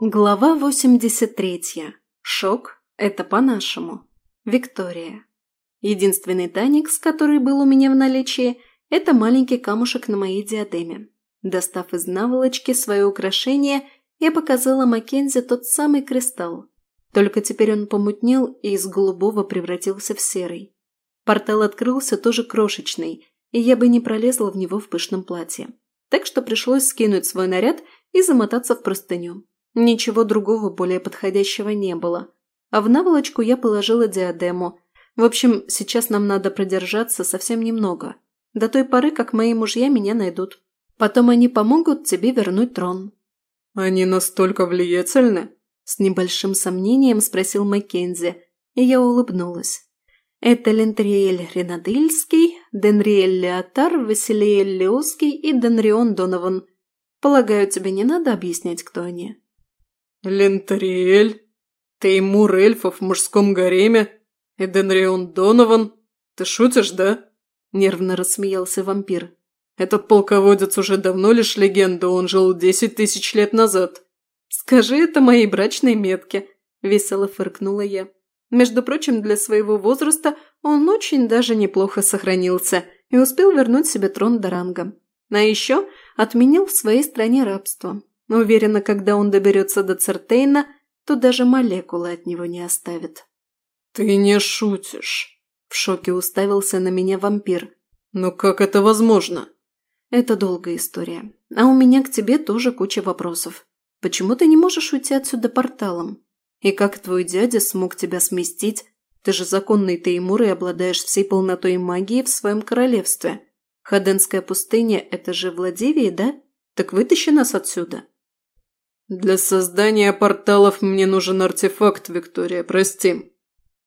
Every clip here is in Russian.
Глава 83. Шок – это по-нашему. Виктория. Единственный таникс, который был у меня в наличии, это маленький камушек на моей диадеме. Достав из наволочки свое украшение, я показала Маккензи тот самый кристалл. Только теперь он помутнел и из голубого превратился в серый. Портал открылся тоже крошечный, и я бы не пролезла в него в пышном платье. Так что пришлось скинуть свой наряд и замотаться в простыню. Ничего другого более подходящего не было. А в наволочку я положила диадему. В общем, сейчас нам надо продержаться совсем немного. До той поры, как мои мужья меня найдут. Потом они помогут тебе вернуть трон». «Они настолько влиятельны?» С небольшим сомнением спросил Маккензи, и я улыбнулась. Это Лентриэль Ренадельский, Денриэль Леотар, Василиэль Леоский и Денрион Донован. Полагаю, тебе не надо объяснять, кто они?» «Лентриэль? Теймур эльфов в мужском гареме? И Денрион Донован? Ты шутишь, да?» Нервно рассмеялся вампир. «Этот полководец уже давно лишь легенда, он жил десять тысяч лет назад». «Скажи это моей брачной метке», – весело фыркнула я. Между прочим, для своего возраста он очень даже неплохо сохранился и успел вернуть себе трон до ранга. А еще отменил в своей стране рабство. Уверена, когда он доберется до Цертейна, то даже молекулы от него не оставит. «Ты не шутишь!» – в шоке уставился на меня вампир. «Но как это возможно?» «Это долгая история. А у меня к тебе тоже куча вопросов. Почему ты не можешь уйти отсюда порталом? И как твой дядя смог тебя сместить? Ты же законный Теймур и обладаешь всей полнотой магии в своем королевстве. Хаденская пустыня – это же Владивия, да? Так вытащи нас отсюда». «Для создания порталов мне нужен артефакт, Виктория, прости».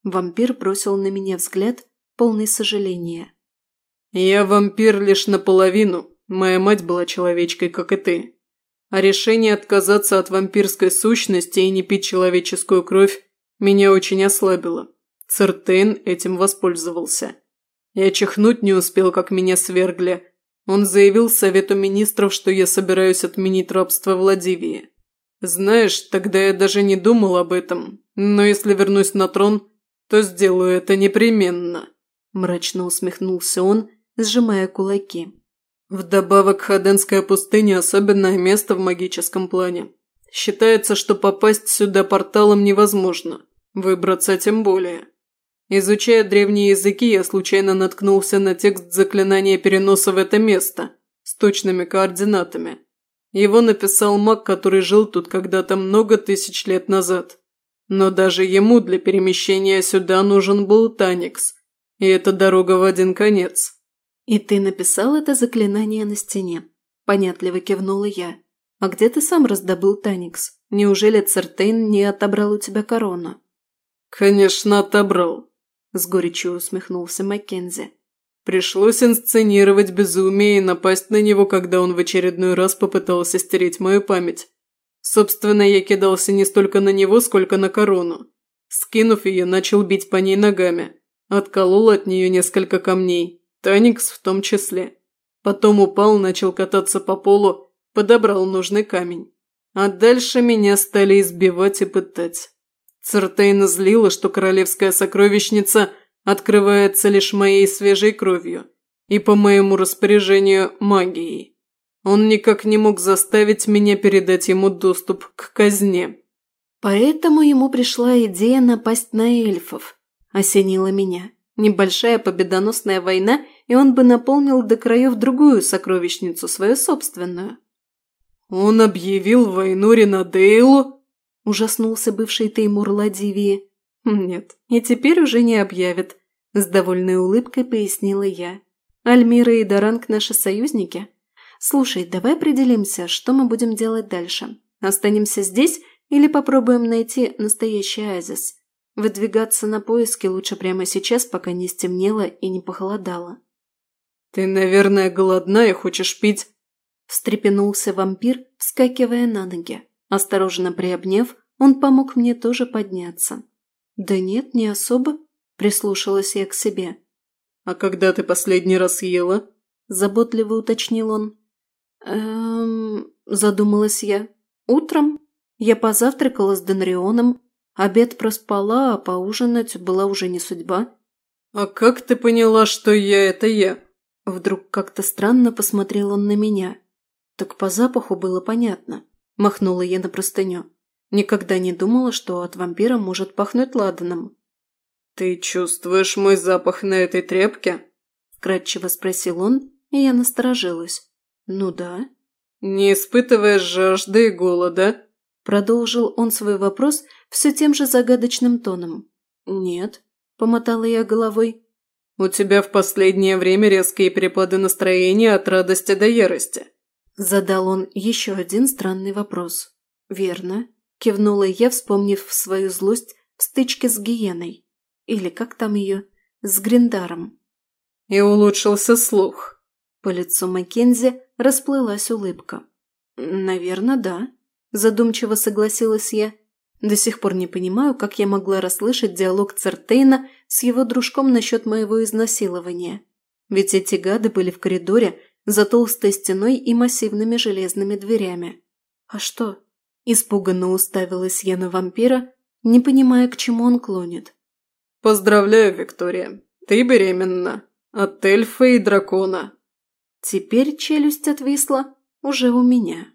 Вампир бросил на меня взгляд, полный сожаления. «Я вампир лишь наполовину. Моя мать была человечкой, как и ты. А решение отказаться от вампирской сущности и не пить человеческую кровь меня очень ослабило. Цертейн этим воспользовался. Я чихнуть не успел, как меня свергли. Он заявил Совету Министров, что я собираюсь отменить рабство Владивии. Знаешь, тогда я даже не думал об этом, но если вернусь на трон, то сделаю это непременно», – мрачно усмехнулся он, сжимая кулаки. Вдобавок, Хаденская пустыня – особенное место в магическом плане. Считается, что попасть сюда порталом невозможно, выбраться тем более. Изучая древние языки, я случайно наткнулся на текст заклинания переноса в это место с точными координатами. Его написал маг, который жил тут когда-то много тысяч лет назад. Но даже ему для перемещения сюда нужен был Таникс. И эта дорога в один конец. «И ты написал это заклинание на стене?» Понятливо кивнула я. «А где ты сам раздобыл Таникс? Неужели Цертейн не отобрал у тебя корону?» «Конечно, отобрал», – с горечью усмехнулся Маккензи. Пришлось инсценировать безумие и напасть на него, когда он в очередной раз попытался стереть мою память. Собственно, я кидался не столько на него, сколько на корону. Скинув ее, начал бить по ней ногами. Отколол от нее несколько камней, Таникс в том числе. Потом упал, начал кататься по полу, подобрал нужный камень. А дальше меня стали избивать и пытать. Цертейна злила, что королевская сокровищница – открывается лишь моей свежей кровью и по моему распоряжению магией. Он никак не мог заставить меня передать ему доступ к казне. Поэтому ему пришла идея напасть на эльфов. Осенила меня. Небольшая победоносная война, и он бы наполнил до краев другую сокровищницу, свою собственную. «Он объявил войну Ренадейлу?» – ужаснулся бывший Теймур Ладивии. «Нет, и теперь уже не объявит», – с довольной улыбкой пояснила я. «Альмира и Даранг – наши союзники. Слушай, давай определимся, что мы будем делать дальше. Останемся здесь или попробуем найти настоящий оазис? Выдвигаться на поиски лучше прямо сейчас, пока не стемнело и не похолодало». «Ты, наверное, голодна и хочешь пить?» Встрепенулся вампир, вскакивая на ноги. Осторожно приобняв, он помог мне тоже подняться. «Да нет, не особо», – прислушалась я к себе. «А когда ты последний раз ела?» – заботливо уточнил он. «Эм...» – задумалась я. «Утром?» Я позавтракала с Денрионом, обед проспала, а поужинать была уже не судьба. «А как ты поняла, что я – это я?» Вдруг как-то странно посмотрел он на меня. Так по запаху было понятно. Махнула я на простыню. Никогда не думала, что от вампира может пахнуть ладаном. «Ты чувствуешь мой запах на этой тряпке?» Кратчево спросил он, и я насторожилась. «Ну да». «Не испытываешь жажды и голода?» Продолжил он свой вопрос все тем же загадочным тоном. «Нет», – помотала я головой. «У тебя в последнее время резкие перепады настроения от радости до ярости». Задал он еще один странный вопрос. «Верно», – кивнула я, вспомнив свою злость в стычке с гиеной. Или как там ее? С Гриндаром. И улучшился слух. По лицу Маккензи расплылась улыбка. «Наверное, да», – задумчиво согласилась я. До сих пор не понимаю, как я могла расслышать диалог Цертейна с его дружком насчет моего изнасилования. Ведь эти гады были в коридоре за толстой стеной и массивными железными дверями. А что? Испуганно уставилась я на вампира, не понимая, к чему он клонит. «Поздравляю, Виктория, ты беременна. От эльфа и дракона». Теперь челюсть отвисла уже у меня.